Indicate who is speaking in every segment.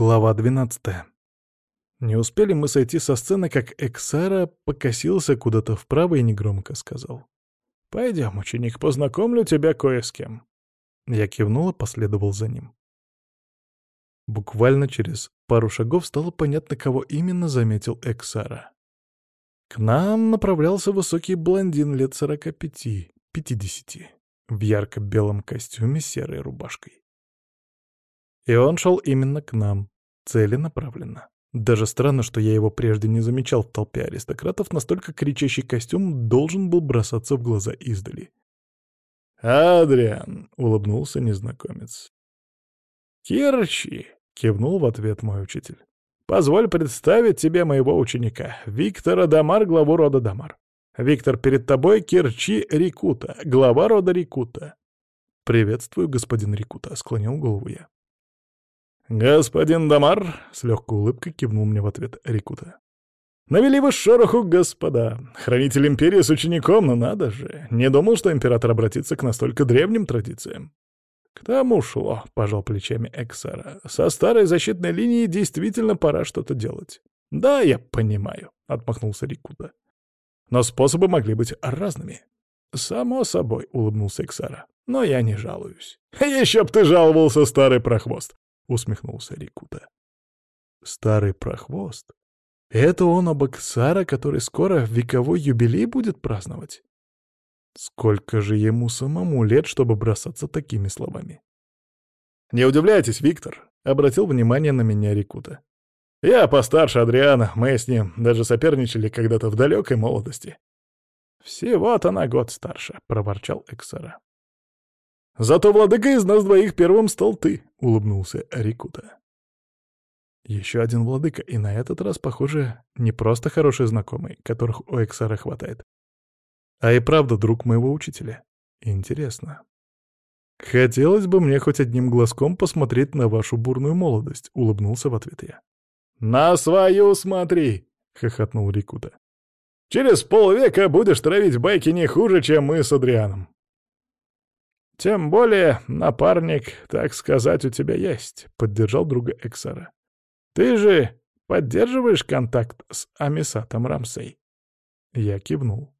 Speaker 1: Глава 12. Не успели мы сойти со сцены, как Эксара покосился куда-то вправо и негромко сказал. «Пойдем, ученик, познакомлю тебя кое с кем». Я кивнул и последовал за ним. Буквально через пару шагов стало понятно, кого именно заметил Эксара. К нам направлялся высокий блондин лет сорока пяти, пятидесяти, в ярко-белом костюме с серой рубашкой. И он шел именно к нам, целенаправленно. Даже странно, что я его прежде не замечал в толпе аристократов, настолько кричащий костюм должен был бросаться в глаза издали. «Адриан!» — улыбнулся незнакомец. «Кирчи!» — кивнул в ответ мой учитель. «Позволь представить тебе моего ученика, Виктора Дамар, главу рода Дамар. Виктор, перед тобой Кирчи Рикута, глава рода Рикута». «Приветствую, господин Рикута», — склонил голову я. «Господин Дамар!» — с легкой улыбкой кивнул мне в ответ Рикута. «Навели вы шороху, господа! Хранитель Империи с учеником, но надо же! Не думал, что император обратится к настолько древним традициям!» «К тому шло», — пожал плечами Эксара. «Со старой защитной линией действительно пора что-то делать». «Да, я понимаю», — отмахнулся Рикута. «Но способы могли быть разными». «Само собой», — улыбнулся Эксара. «Но я не жалуюсь». «Еще б ты жаловался, старый прохвост!» Усмехнулся Рикута. Старый прохвост? Это он об Аксара, который скоро вековой юбилей будет праздновать? Сколько же ему самому лет, чтобы бросаться такими словами? «Не удивляйтесь, Виктор», — обратил внимание на меня Рикута. «Я постарше Адриана, мы с ним даже соперничали когда-то в далекой молодости». «Всего-то на год старше», — проворчал Эксара. «Зато владыка из нас двоих первым стал ты», — улыбнулся Рикута. Еще один владыка, и на этот раз, похоже, не просто хороший знакомый, которых у Эксара хватает, а и правда друг моего учителя. Интересно. Хотелось бы мне хоть одним глазком посмотреть на вашу бурную молодость, улыбнулся в ответ я. На свою смотри, хохотнул Рикута. Через полвека будешь травить байки не хуже, чем мы с Адрианом. «Тем более, напарник, так сказать, у тебя есть», — поддержал друга Эксара. «Ты же поддерживаешь контакт с Амисатом Рамсей?» Я кивнул.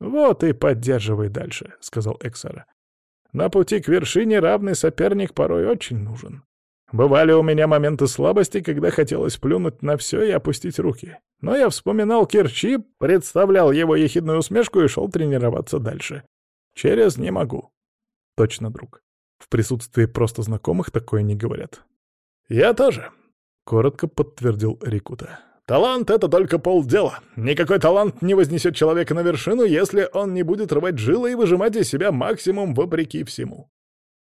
Speaker 1: «Вот и поддерживай дальше», — сказал Эксара. «На пути к вершине равный соперник порой очень нужен. Бывали у меня моменты слабости, когда хотелось плюнуть на все и опустить руки. Но я вспоминал Кирчи, представлял его ехидную усмешку и шел тренироваться дальше. Через «не могу». Точно друг. В присутствии просто знакомых такое не говорят. «Я тоже», — коротко подтвердил Рикута. «Талант — это только полдела. Никакой талант не вознесет человека на вершину, если он не будет рвать жилы и выжимать из себя максимум вопреки всему».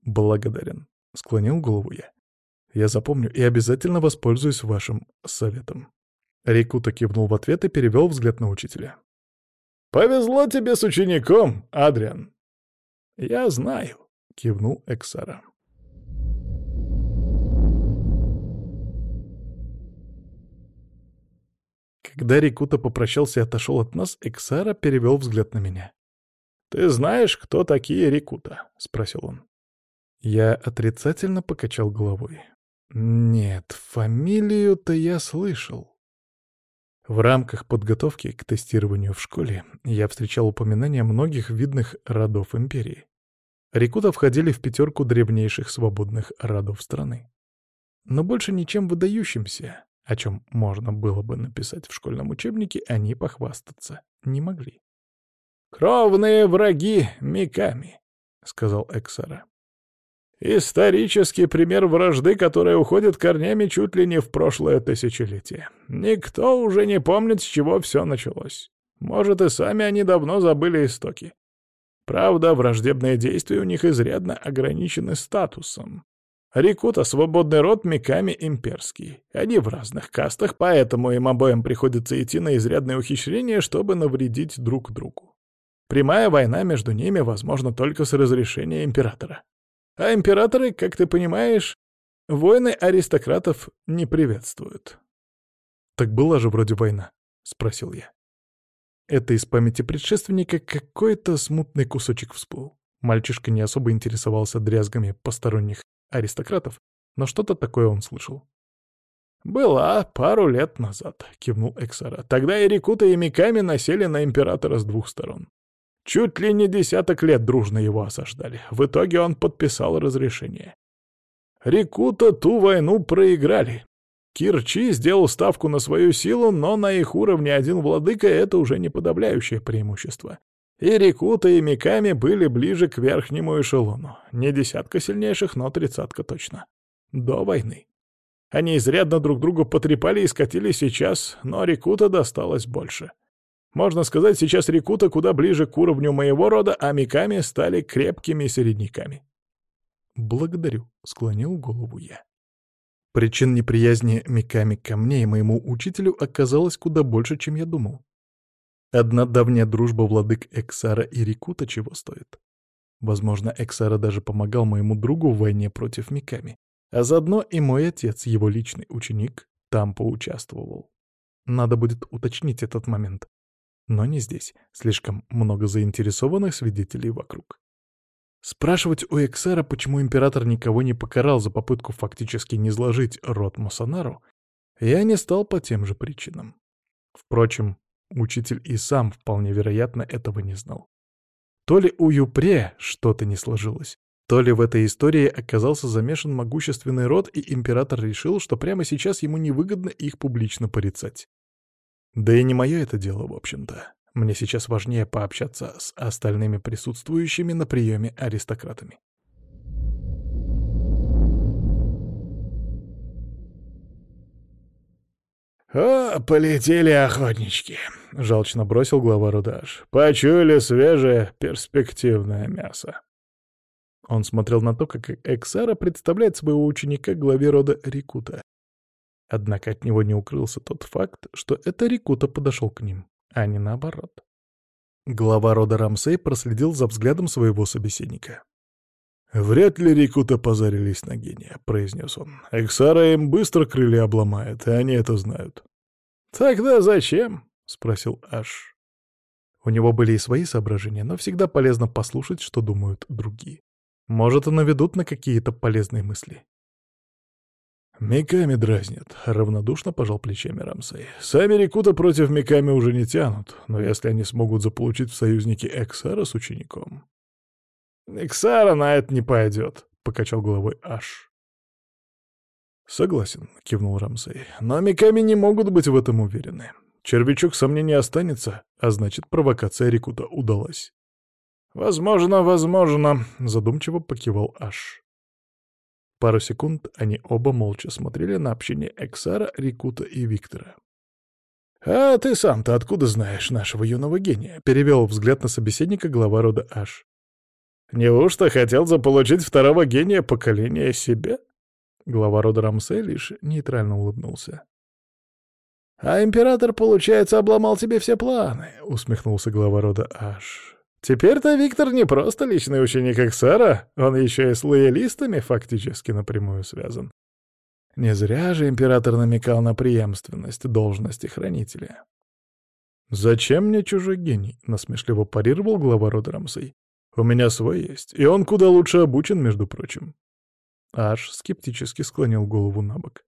Speaker 1: «Благодарен», — склонил голову я. «Я запомню и обязательно воспользуюсь вашим советом». Рикута кивнул в ответ и перевел взгляд на учителя. «Повезло тебе с учеником, Адриан», «Я знаю», — кивнул Эксара. Когда Рикута попрощался и отошел от нас, Эксара перевел взгляд на меня. «Ты знаешь, кто такие Рикута?» — спросил он. Я отрицательно покачал головой. «Нет, фамилию-то я слышал». В рамках подготовки к тестированию в школе я встречал упоминания многих видных родов империи. Рикута входили в пятерку древнейших свободных родов страны. Но больше ничем выдающимся, о чем можно было бы написать в школьном учебнике, они похвастаться не могли. «Кровные враги Миками», — сказал Эксара. Исторический пример вражды, которая уходит корнями чуть ли не в прошлое тысячелетие. Никто уже не помнит, с чего все началось. Может, и сами они давно забыли истоки. Правда, враждебные действия у них изрядно ограничены статусом. Рикута — свободный род, Миками — имперский. Они в разных кастах, поэтому им обоим приходится идти на изрядное ухищрение, чтобы навредить друг другу. Прямая война между ними возможна только с разрешения императора. А императоры, как ты понимаешь, войны аристократов не приветствуют. «Так была же вроде война», — спросил я. Это из памяти предшественника какой-то смутный кусочек всплыл. Мальчишка не особо интересовался дрязгами посторонних аристократов, но что-то такое он слышал. «Была пару лет назад», — кивнул Эксара. «Тогда и Рикута, и Миками насели на императора с двух сторон. Чуть ли не десяток лет дружно его осаждали. В итоге он подписал разрешение. Рикута ту войну проиграли. Кирчи сделал ставку на свою силу, но на их уровне один владыка — это уже не подавляющее преимущество. И Рикута, и Миками были ближе к верхнему эшелону. Не десятка сильнейших, но тридцатка точно. До войны. Они изрядно друг друга потрепали и скатили сейчас, но Рикута досталось больше. Можно сказать, сейчас Рикута куда ближе к уровню моего рода, а Миками стали крепкими середняками. «Благодарю», — склонил голову я. Причин неприязни Миками ко мне и моему учителю оказалось куда больше, чем я думал. Одна давняя дружба владык Эксара и Рикута чего стоит. Возможно, Эксара даже помогал моему другу в войне против Миками. А заодно и мой отец, его личный ученик, там поучаствовал. Надо будет уточнить этот момент. Но не здесь. Слишком много заинтересованных свидетелей вокруг. Спрашивать у Эксера, почему император никого не покарал за попытку фактически не сложить род Мусанару, я не стал по тем же причинам. Впрочем, учитель и сам, вполне вероятно, этого не знал. То ли у Юпре что-то не сложилось, то ли в этой истории оказался замешан могущественный род, и император решил, что прямо сейчас ему невыгодно их публично порицать. Да и не мое это дело, в общем-то. Мне сейчас важнее пообщаться с остальными присутствующими на приеме аристократами.
Speaker 2: «О, полетели охотнички!» — жалчно бросил глава Рудаш. «Почуяли свежее перспективное мясо».
Speaker 1: Он смотрел на то, как Эксара представляет своего ученика главе рода Рикута. Однако от него не укрылся тот факт, что это Рикута подошел к ним, а не наоборот. Глава рода Рамсей проследил за взглядом своего собеседника.
Speaker 2: «Вряд ли Рикута позарились на гения», — произнес он. «Эксара им быстро крылья обломает, и они это знают».
Speaker 1: «Тогда зачем?» — спросил Аш. У него были и свои соображения, но всегда полезно послушать, что думают другие. Может, и наведут на какие-то полезные мысли.
Speaker 2: «Миками дразнят», — равнодушно пожал плечами Рамсей. «Сами Рикута против Миками уже не тянут, но если они смогут заполучить в союзники Эксара с учеником...»
Speaker 1: «Эксара на это не пойдет», — покачал головой Аш.
Speaker 2: «Согласен», — кивнул Рамсей. «Но Миками не могут быть в этом уверены. Червячок сомнений останется, а значит, провокация Рикута удалась».
Speaker 1: «Возможно, возможно», — задумчиво покивал Аш.
Speaker 2: Пару секунд они оба молча смотрели на общение Эксара, Рикута и Виктора.
Speaker 1: «А ты сам-то откуда знаешь нашего юного гения?» — перевел взгляд на собеседника глава рода Аш. «Неужто хотел заполучить второго гения поколения себе?» Глава рода Рамсей лишь нейтрально улыбнулся. «А император, получается, обломал тебе все планы», — усмехнулся глава рода Аш. Теперь-то Виктор не просто личный ученик Эксара, он еще и с лоялистами фактически напрямую связан. Не зря же император намекал на преемственность должности хранителя. «Зачем мне чужой гений?» — насмешливо парировал глава рода Рамсей. «У меня свой есть, и он куда лучше обучен, между прочим». Аж скептически склонил голову на бок.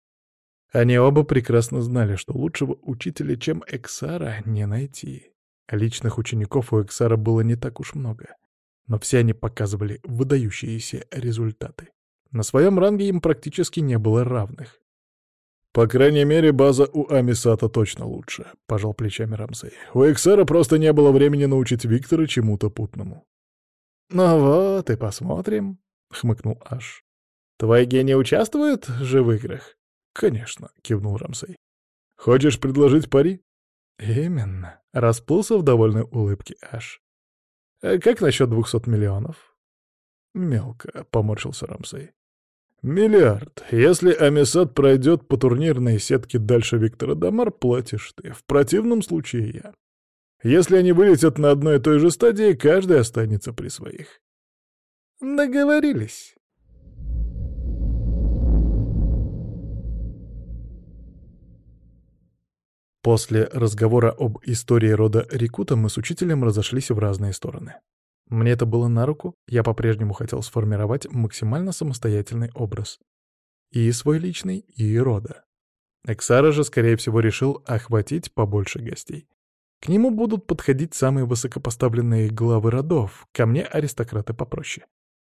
Speaker 1: Они оба прекрасно знали, что лучшего учителя, чем Эксара, не найти. Личных учеников у Эксара было не так уж много, но все они показывали выдающиеся результаты. На своем ранге им практически не было равных.
Speaker 2: «По крайней мере, база у Амисата точно лучше», — пожал плечами Рамсей. «У Эксара просто не было времени научить Виктора чему-то путному».
Speaker 1: «Ну вот и посмотрим», — хмыкнул Аш. «Твой гений участвует же в играх?»
Speaker 2: «Конечно», — кивнул Рамсей. «Хочешь предложить пари?»
Speaker 1: «Именно», — расплылся в довольной улыбке Аш. «Э, «Как насчет двухсот миллионов?»
Speaker 2: «Мелко», — поморщился Рамсей. «Миллиард. Если Амисад пройдет по турнирной сетке дальше Виктора Дамар, платишь ты. В противном случае я. Если они вылетят на одной и той же стадии, каждый останется при своих».
Speaker 1: «Договорились». После разговора об истории рода Рикута мы с учителем разошлись в разные стороны. Мне это было на руку, я по-прежнему хотел сформировать максимально самостоятельный образ. И свой личный, и рода. Эксара же, скорее всего, решил охватить побольше гостей. К нему будут подходить самые высокопоставленные главы родов, ко мне аристократы попроще.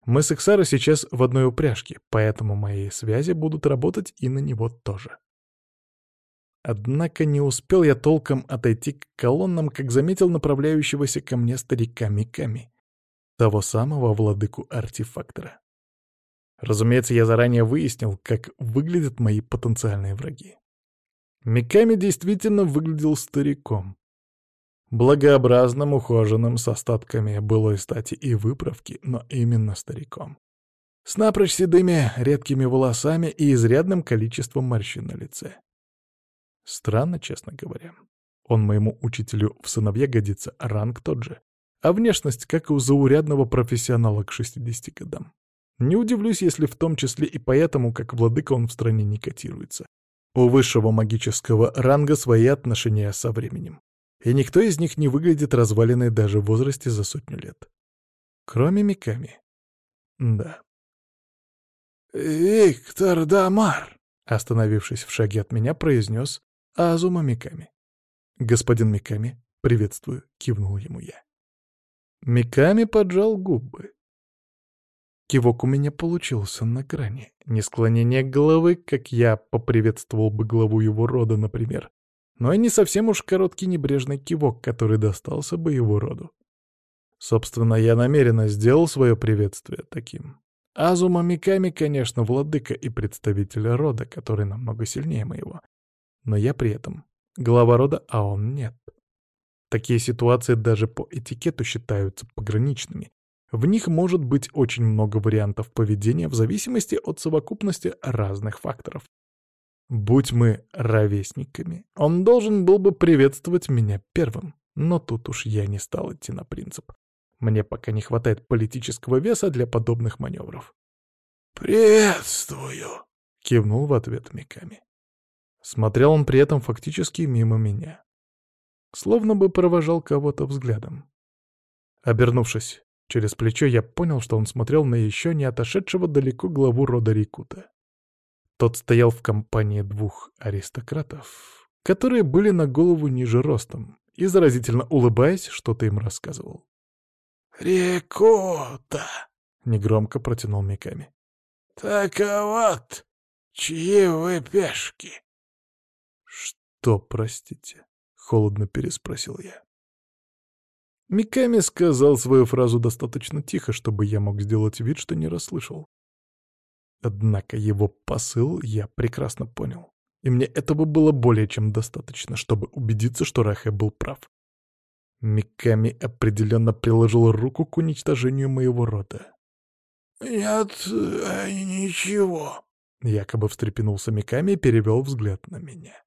Speaker 1: Мы с Эксарой сейчас в одной упряжке, поэтому мои связи будут работать и на него тоже. Однако не успел я толком отойти к колоннам, как заметил направляющегося ко мне старика Миками, того самого владыку-артефактора. Разумеется, я заранее выяснил, как выглядят мои потенциальные враги. Миками действительно выглядел стариком. Благообразным, ухоженным, с остатками былой стати и выправки, но именно стариком. С напрочь седыми, редкими волосами и изрядным количеством морщин на лице. Странно, честно говоря. Он моему учителю в сыновья годится, ранг тот же. А внешность, как и у заурядного профессионала к 60 годам. Не удивлюсь, если в том числе и поэтому, как владыка он в стране не котируется. У высшего магического ранга свои отношения со временем. И никто из них не выглядит разваленной даже в возрасте за сотню лет. Кроме Миками. Да.
Speaker 2: «Виктор Дамар!»
Speaker 1: Остановившись в шаге от меня, произнес Азума Миками. «Господин Миками, приветствую», — кивнул ему я. Миками поджал губы. Кивок у меня получился на грани. Не склонение головы, как я поприветствовал бы главу его рода, например, но и не совсем уж короткий небрежный кивок, который достался бы его роду. Собственно, я намеренно сделал свое приветствие таким. Азума Миками, конечно, владыка и представитель рода, который намного сильнее моего но я при этом глава рода, а он нет. Такие ситуации даже по этикету считаются пограничными. В них может быть очень много вариантов поведения в зависимости от совокупности разных факторов. Будь мы ровесниками, он должен был бы приветствовать меня первым, но тут уж я не стал идти на принцип. Мне пока не хватает политического веса для подобных маневров.
Speaker 2: «Приветствую!» — кивнул в ответ Миками.
Speaker 1: Смотрел он при этом фактически мимо меня. Словно бы провожал кого-то взглядом. Обернувшись через плечо, я понял, что он смотрел на еще не отошедшего далеко главу рода Рикута. Тот стоял в компании двух аристократов, которые были на голову ниже ростом, и заразительно улыбаясь, что-то им рассказывал.
Speaker 2: «Рикута!» — негромко протянул Миками. «Так а вот, чьи вы пешки?»
Speaker 1: «Что, простите?» — холодно переспросил я. Миками сказал свою фразу достаточно тихо, чтобы я мог сделать вид, что не расслышал. Однако его посыл я прекрасно понял, и мне этого было более чем достаточно, чтобы убедиться, что Рахе был прав. Миками определенно приложил руку к уничтожению моего рода.
Speaker 2: «Нет, э, ничего», —
Speaker 1: якобы встрепенулся Миками и перевел взгляд на меня.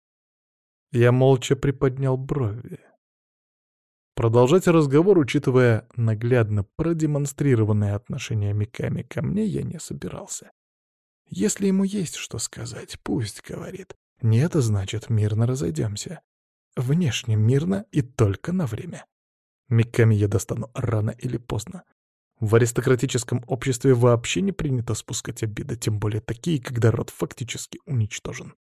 Speaker 1: Я молча приподнял брови. Продолжать разговор, учитывая наглядно продемонстрированное отношение Миками ко мне, я не собирался. Если ему есть что сказать, пусть говорит. Нет, значит, мирно разойдемся. Внешне мирно и только на время. Миками я достану рано или поздно. В аристократическом обществе вообще не принято спускать обиды, тем более такие, когда род фактически уничтожен.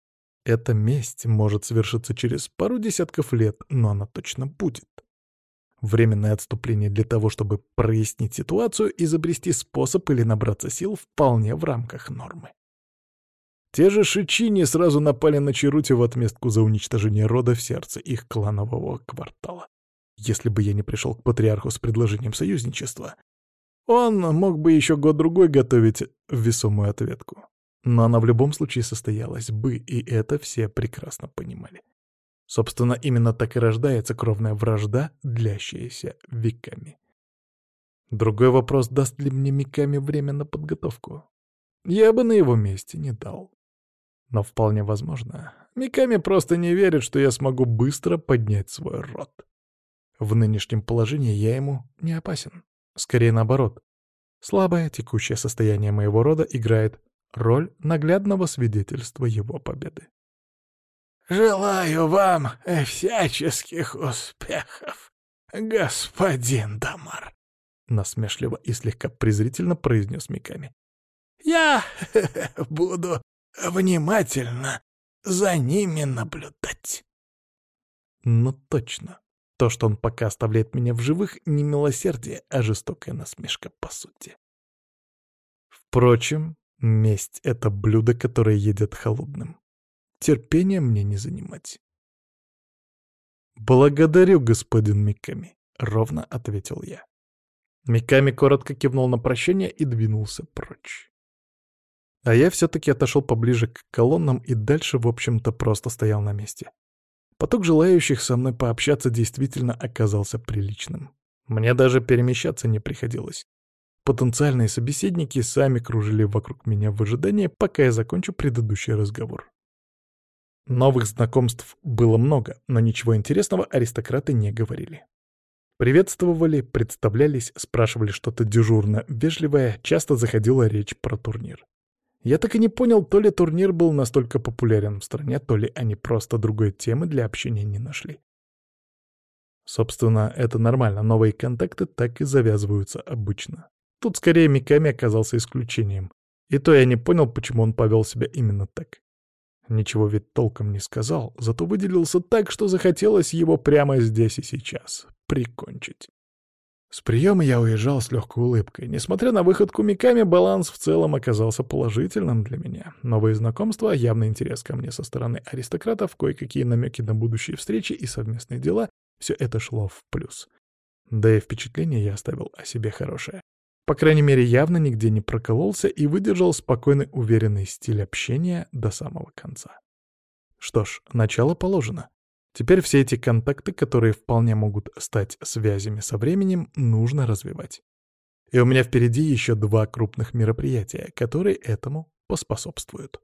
Speaker 1: Эта месть может совершиться через пару десятков лет, но она точно будет. Временное отступление для того, чтобы прояснить ситуацию, изобрести способ или набраться сил вполне в рамках нормы. Те же Шичини сразу напали на Чарути в отместку за уничтожение рода в сердце их кланового квартала. Если бы я не пришел к патриарху с предложением союзничества, он мог бы еще год-другой готовить весомую ответку. Но она в любом случае состоялась бы, и это все прекрасно понимали. Собственно, именно так и рождается кровная вражда, длящаяся веками. Другой вопрос, даст ли мне Миками время на подготовку. Я бы на его месте не дал. Но вполне возможно, Миками просто не верит, что я смогу быстро поднять свой род. В нынешнем положении я ему не опасен. Скорее наоборот. Слабое текущее состояние моего рода играет роль наглядного свидетельства его победы.
Speaker 2: «Желаю вам всяческих успехов, господин Дамар», — насмешливо и слегка презрительно произнес Миками. «Я буду внимательно
Speaker 1: за ними наблюдать.
Speaker 2: Ну точно. То, что он пока оставляет меня в живых, не милосердие, а жестокая насмешка, по сути. Впрочем, месть — это блюдо, которое едят холодным. Терпения мне не занимать. «Благодарю, господин Миками», — ровно ответил я. Миками коротко кивнул на прощание и двинулся прочь. А я все-таки отошел поближе к колоннам и дальше, в общем-то, просто стоял на месте. Поток желающих со мной пообщаться действительно оказался приличным. Мне даже перемещаться не приходилось. Потенциальные собеседники сами кружили вокруг меня в ожидании, пока я закончу предыдущий разговор. Новых знакомств было много, но ничего интересного аристократы не говорили. Приветствовали, представлялись, спрашивали что-то дежурно, вежливое, часто заходила речь про турнир. Я так и не понял, то ли турнир был настолько популярен в стране, то ли они просто другой темы для общения не нашли. Собственно, это нормально, новые контакты так и завязываются обычно. Тут скорее Миками оказался исключением. И то я не понял, почему он повел себя именно так. Ничего ведь толком не сказал, зато выделился так, что захотелось его прямо здесь и сейчас прикончить. С приема я уезжал с легкой улыбкой. Несмотря на выходку Миками, баланс в целом оказался положительным для меня. Новые знакомства, явный интерес ко мне со стороны аристократов, кое-какие намеки на будущие встречи и совместные дела — все это шло в плюс. Да и впечатление я оставил о себе хорошее. По крайней мере, явно нигде не прокололся и выдержал спокойный, уверенный стиль общения до самого конца. Что ж, начало положено. Теперь все эти контакты, которые вполне могут стать связями со временем, нужно развивать. И у меня впереди еще два крупных мероприятия, которые этому поспособствуют.